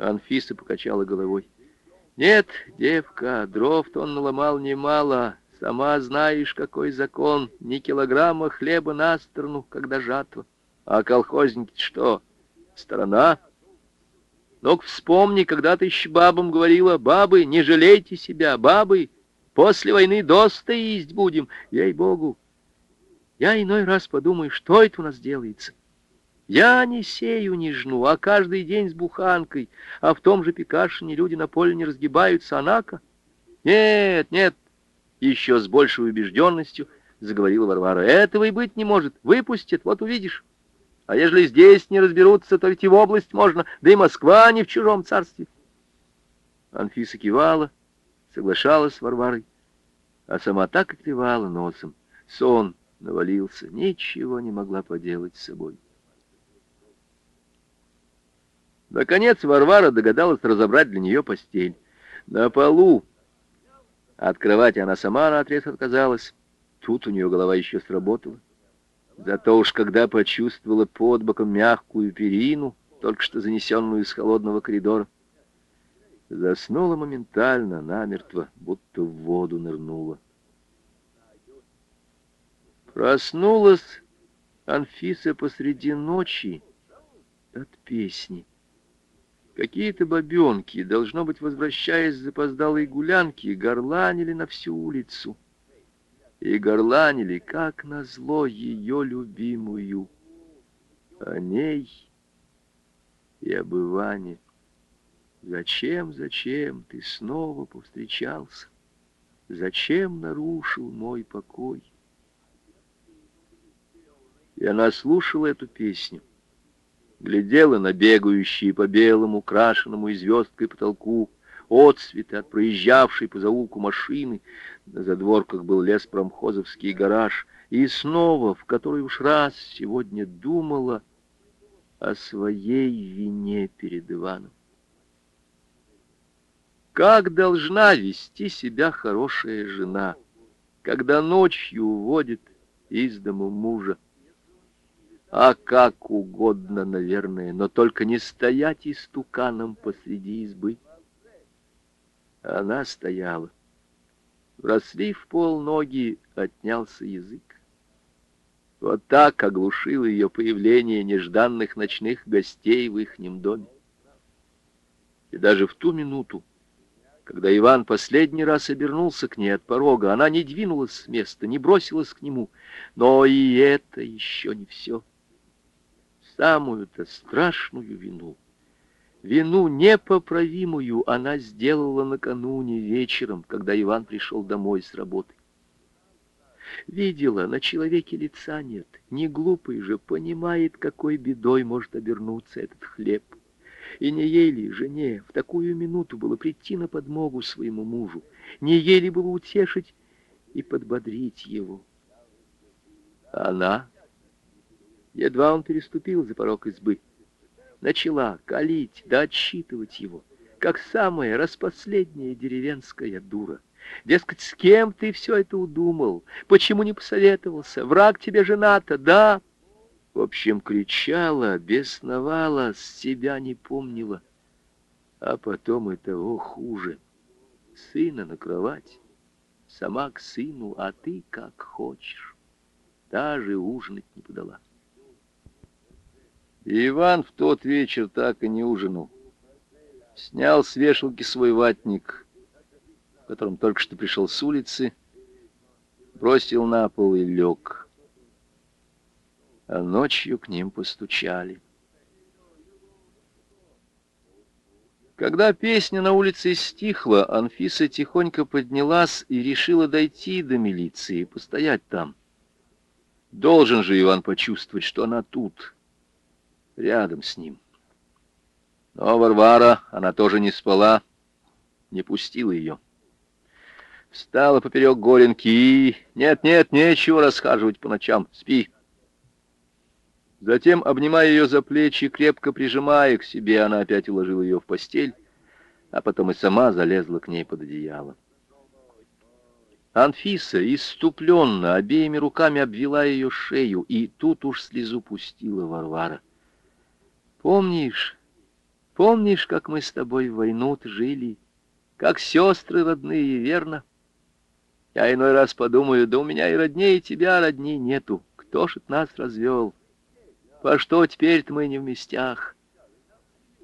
Анфиса покачала головой. Нет, девка, дров-то он наломал немало. Сама знаешь, какой закон. Ни килограмма хлеба на сторону, когда жатва. А колхозники что, сторона? Ну-ка вспомни, когда ты еще бабам говорила, бабы, не жалейте себя, бабы, после войны доста есть будем, ей-богу. Я иной раз подумаю, что это у нас делается. Я не сею, не жну, а каждый день с буханкой, а в том же Пикашине люди на поле не разгибаются, анака. Нет, нет, еще с большей убежденностью заговорила Варвара. Этого и быть не может, выпустят, вот увидишь. А ежели здесь не разберутся, то ведь и в область можно, да и Москва не в чужом царстве. Анфиса кивала, соглашалась с Варварой, а сама так и кривала носом. Сон навалился, ничего не могла поделать с собой. Наконец Варвара догадалась разобрать для нее постель. На полу. От кровати она сама наотрез отказалась. Тут у нее голова еще сработала. Зато уж когда почувствовала под боком мягкую перину, только что занесенную из холодного коридора, заснула моментально, намертво, будто в воду нырнула. Проснулась Анфиса посреди ночи от песни. Какие-то бабенки, должно быть, возвращаясь с запоздалой гулянки, горланили на всю улицу. И горланили, как назло, ее любимую. О ней и об Иване. Зачем, зачем ты снова повстречался? Зачем нарушил мой покой? И она слушала эту песню, глядела на бегающие по белому, крашенному и звездкой потолку, отцветы от проезжавшей по заулку машины, на задворках был лес промхозовский гараж, и снова, в который уж раз сегодня думала о своей вине перед Иваном. Как должна вести себя хорошая жена, когда ночью уводит из дому мужа? А как угодно, наверное, но только не стоять истуканом посреди избы. Она стояла. Росли в пол ноги, отнялся язык. Вот так оглушило ее появление нежданных ночных гостей в ихнем доме. И даже в ту минуту, когда Иван последний раз обернулся к ней от порога, она не двинулась с места, не бросилась к нему. Но и это еще не все самую-то страшную вину. Вину непоправимую она сделала накануне вечером, когда Иван пришел домой с работы. Видела, на человеке лица нет, не глупый же, понимает, какой бедой может обернуться этот хлеб. И не ей ли, жене, в такую минуту было прийти на подмогу своему мужу, не ей ли было утешить и подбодрить его. Она Едва он переступил за порог избы, начала калить да отсчитывать его, как самая распоследняя деревенская дура. Дескать, с кем ты все это удумал? Почему не посоветовался? Враг тебе жена-то, да? В общем, кричала, бесновала, с себя не помнила. А потом и того хуже. Сына на кровать, сама к сыну, а ты как хочешь. Даже ужинать не подала. Иван в тот вечер так и не ужинал. Снял с вешалки свой ватник, в котором только что пришел с улицы, бросил на пол и лег. А ночью к ним постучали. Когда песня на улице стихла, Анфиса тихонько поднялась и решила дойти до милиции постоять там. Должен же Иван почувствовать, что она тут, рядом с ним. Но Варвара, она тоже не спала, не пустила ее. Встала поперек горенки и... Нет-нет, нечего расхаживать по ночам, спи. Затем, обнимая ее за плечи, крепко прижимая к себе, она опять уложила ее в постель, а потом и сама залезла к ней под одеяло. Анфиса иступленно обеими руками обвела ее шею, и тут уж слезу пустила Варвара. Помнишь, Помнишь, как мы с тобой в войну жили? Как сестры родные, верно? Я иной раз подумаю, да у меня и роднее тебя родни нету. Кто ж нас развел? По что теперь-то мы не в местях?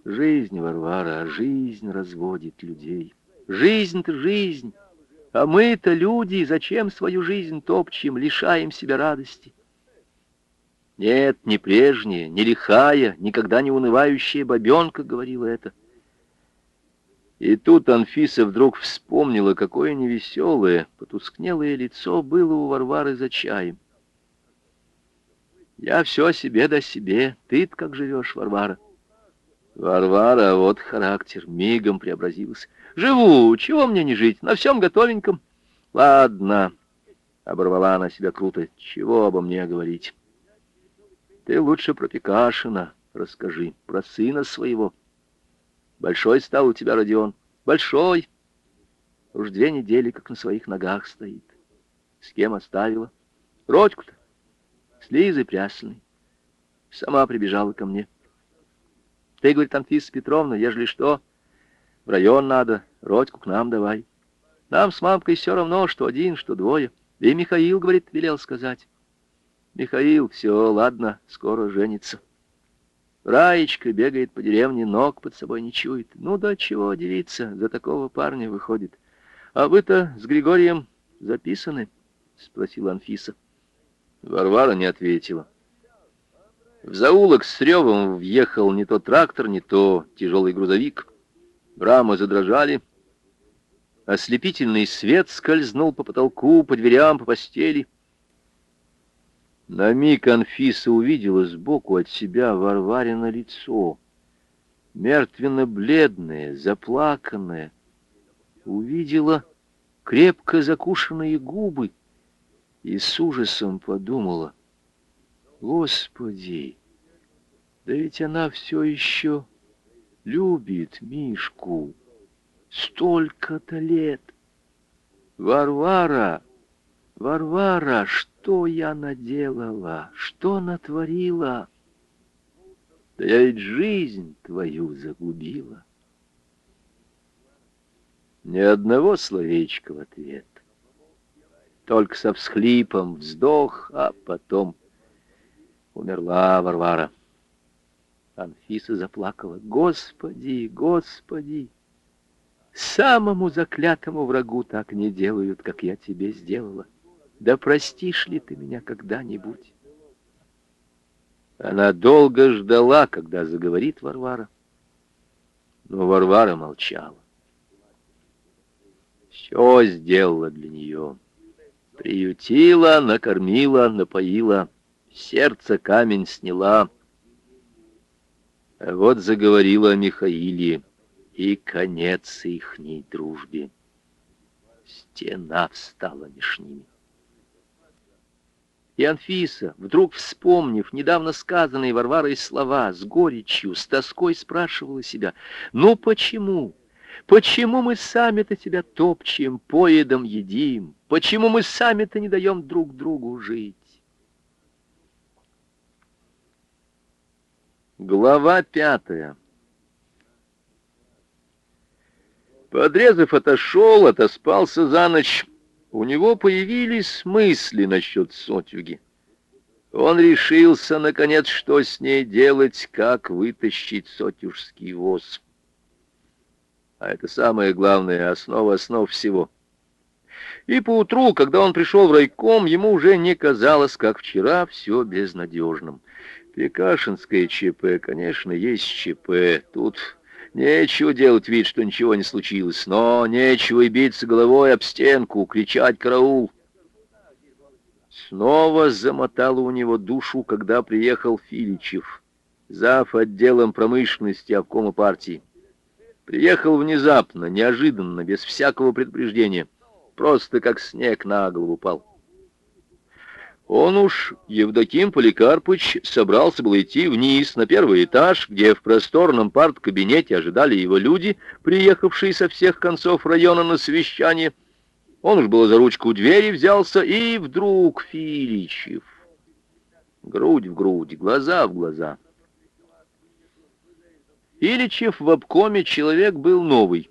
Жизнь, Варвара, жизнь разводит людей. Жизнь-то жизнь. А мы-то люди, зачем свою жизнь топчем, лишаем себя радости? Нет, не прежняя, не лихая, никогда не унывающая бабенка говорила это. И тут Анфиса вдруг вспомнила, какое невеселое, потускнелое лицо было у Варвары за чаем. «Я все о себе да себе. ты как живешь, Варвара?» Варвара, вот характер, мигом преобразился. «Живу, чего мне не жить, на всем готовеньком». «Ладно», — оборвала она себя круто, — «чего обо мне говорить?» «Ты лучше про Пекашина расскажи, про сына своего». Большой стал у тебя, Родион? Большой. Уж две недели, как на своих ногах стоит. С кем оставила? Родьку-то. С Лизой Прясленой. Сама прибежала ко мне. Ты, говорит, Анфиса Петровна, ежели что, в район надо, Родьку к нам давай. Нам с мамкой все равно, что один, что двое. И Михаил, говорит, велел сказать. Михаил, все, ладно, скоро женится. Раечка бегает по деревне, ног под собой не чует. Ну да чего делиться, за такого парня выходит. А вы-то с Григорием записаны? Спросила Анфиса. Варвара не ответила. В заулок с ревом въехал не то трактор, не то тяжелый грузовик. Рамы задрожали. Ослепительный свет скользнул по потолку, по дверям, по постели. На миг Анфиса увидела сбоку от себя Варварина лицо, мертвенно-бледное, заплаканное. Увидела крепко закушенные губы и с ужасом подумала, «Господи, да ведь она все еще любит Мишку столько-то лет! Варвара, Варвара, что?» я наделала, что натворила? Да я ведь жизнь твою загубила. Ни одного словечка в ответ. Только со всхлипом вздох, а потом умерла Варвара. Анфиса заплакала. Господи, Господи! Самому заклятому врагу так не делают, как я тебе сделала. Да простишь ли ты меня когда-нибудь? Она долго ждала, когда заговорит Варвара. Но Варвара молчала. Все сделала для нее. Приютила, накормила, напоила, сердце камень сняла. А вот заговорила о Михаиле, и конец ихней дружбе. Стена встала меж ними. И Анфиса, вдруг вспомнив недавно сказанные Варварой слова, с горечью, с тоской спрашивала себя, «Ну почему? Почему мы сами-то тебя топчем, поедом едим? Почему мы сами-то не даем друг другу жить?» Глава пятая Подрезов отошел, отоспался за ночь, у него появились мысли насчет Сотюги. Он решился, наконец, что с ней делать, как вытащить сотюжский воз. А это самое главное, основа основ всего. И поутру, когда он пришел в райком, ему уже не казалось, как вчера, все безнадежным. Пекашинское ЧП, конечно, есть ЧП. Тут Нечего делать вид, что ничего не случилось, но нечего и биться головой об стенку, кричать «караул». Снова замотало у него душу, когда приехал Филичев, зав. отделом промышленности обкома партии. Приехал внезапно, неожиданно, без всякого предупреждения, просто как снег на голову упал. Он уж, Евдоким Поликарпыч, собрался был идти вниз, на первый этаж, где в просторном парт-кабинете ожидали его люди, приехавшие со всех концов района на совещание. Он уж было за ручку двери взялся, и вдруг Филичев. Грудь в грудь, глаза в глаза. Филичев в обкоме человек был новый.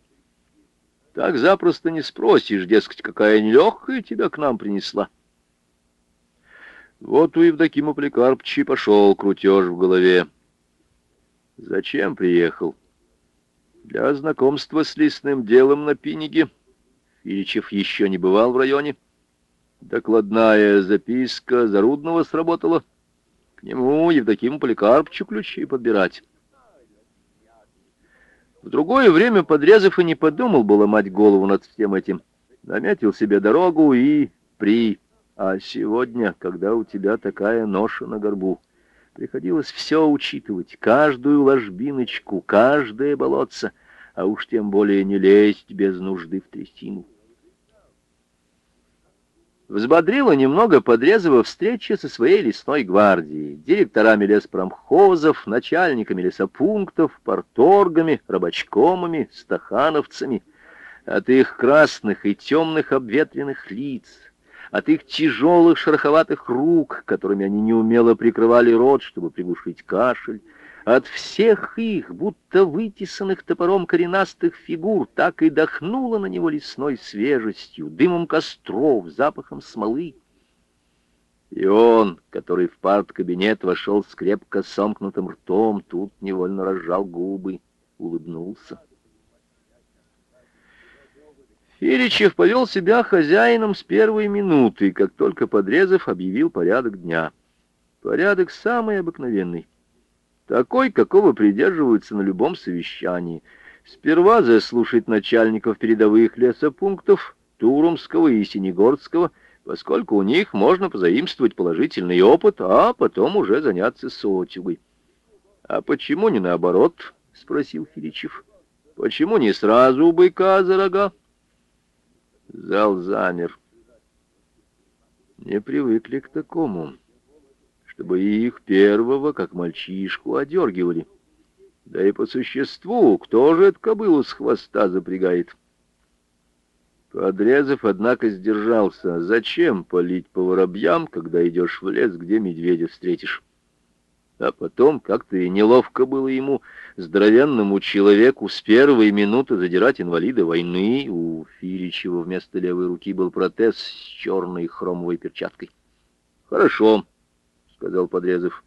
Так запросто не спросишь, дескать, какая нелегкая тебя к нам принесла. Вот у Евдокима Поликарпчи пошел крутеж в голове. Зачем приехал? Для знакомства с лесным делом на Пиниге. Филичев еще не бывал в районе. Докладная записка Зарудного сработала. К нему, Евдокиму Поликарпчу, ключи подбирать. В другое время Подрезов и не подумал бы ломать голову над всем этим. Наметил себе дорогу и при... А сегодня, когда у тебя такая ноша на горбу, приходилось все учитывать, каждую ложбиночку, каждое болотце, а уж тем более не лезть без нужды в трясину. Взбодрила немного Подрезова встреча со своей лесной гвардией, директорами леспромхозов, начальниками лесопунктов, порторгами, рабочкомами, стахановцами. От их красных и темных обветренных лиц, от их тяжелых шероховатых рук, которыми они неумело прикрывали рот, чтобы приглушить кашель, от всех их, будто вытесанных топором коренастых фигур, так и дохнуло на него лесной свежестью, дымом костров, запахом смолы. И он, который в парт-кабинет вошел с крепко сомкнутым ртом, тут невольно разжал губы, улыбнулся. Фиричев повел себя хозяином с первой минуты, как только Подрезов объявил порядок дня. Порядок самый обыкновенный такой, какого придерживаются на любом совещании. Сперва заслушать начальников передовых лесопунктов Турумского и Синегорского, поскольку у них можно позаимствовать положительный опыт, а потом уже заняться сотюгой. «А почему не наоборот?» — спросил Филичев. «Почему не сразу быка за рога?» Зал замер. Не привыкли к такому чтобы их первого, как мальчишку, одергивали. Да и по существу, кто же эту кобылу с хвоста запрягает? Подрезав, однако, сдержался. Зачем палить по воробьям, когда идешь в лес, где медведя встретишь? А потом как-то и неловко было ему, здоровенному человеку, с первой минуты задирать инвалида войны. У Фиричева вместо левой руки был протез с черной хромовой перчаткой. «Хорошо», — сказал Подрезов.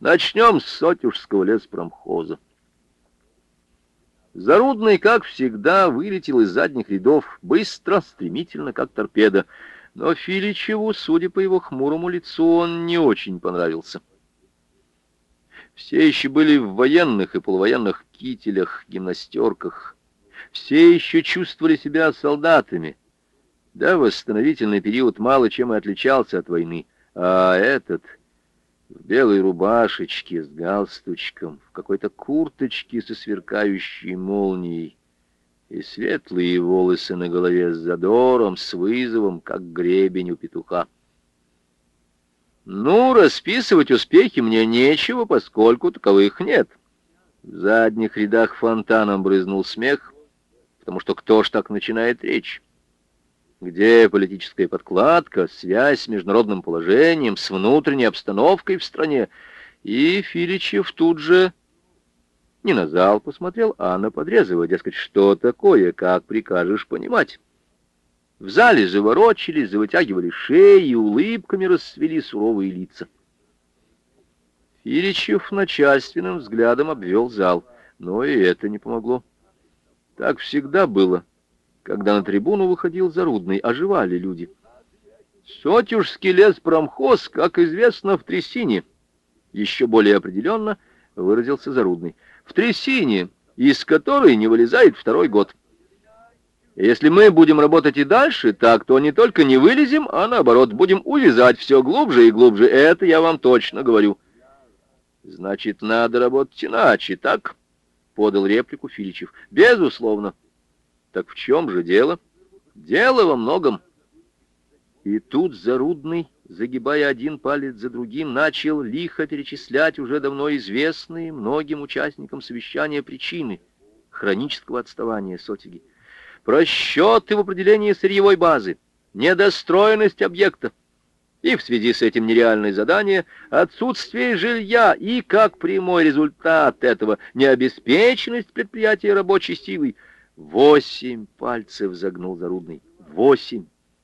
«Начнем с Сотюжского леспромхоза». Зарудный, как всегда, вылетел из задних рядов быстро, стремительно, как торпеда. Но Филичеву, судя по его хмурому лицу, он не очень понравился. Все еще были в военных и полувоенных кителях, гимнастерках. Все еще чувствовали себя солдатами. Да, восстановительный период мало чем и отличался от войны. А этот в белой рубашечке с галстучком, в какой-то курточке со сверкающей молнией, и светлые волосы на голове с задором, с вызовом, как гребень у петуха. Ну, расписывать успехи мне нечего, поскольку таковых нет. В задних рядах фонтаном брызнул смех, потому что кто ж так начинает речь? где политическая подкладка, связь с международным положением, с внутренней обстановкой в стране. И Филичев тут же не на зал посмотрел, а на Подрезова, дескать, что такое, как прикажешь понимать. В зале заворочились, завытягивали шеи, улыбками расцвели суровые лица. Филичев начальственным взглядом обвел зал, но и это не помогло. Так всегда было. Когда на трибуну выходил Зарудный, оживали люди. Сотюжский леспромхоз, как известно, в трясине. Еще более определенно выразился Зарудный. В трясине, из которой не вылезает второй год. Если мы будем работать и дальше так, то не только не вылезем, а наоборот, будем увязать все глубже и глубже. Это я вам точно говорю. Значит, надо работать иначе, так? Подал реплику Филичев. Безусловно. Так в чем же дело? Дело во многом. И тут Зарудный, загибая один палец за другим, начал лихо перечислять уже давно известные многим участникам совещания причины хронического отставания Сотиги. Просчеты в определении сырьевой базы, недостроенность объекта, И в связи с этим нереальное задание — отсутствие жилья и, как прямой результат этого, необеспеченность предприятия рабочей силой. Восемь пальцев загнул Зарудный. Восемь.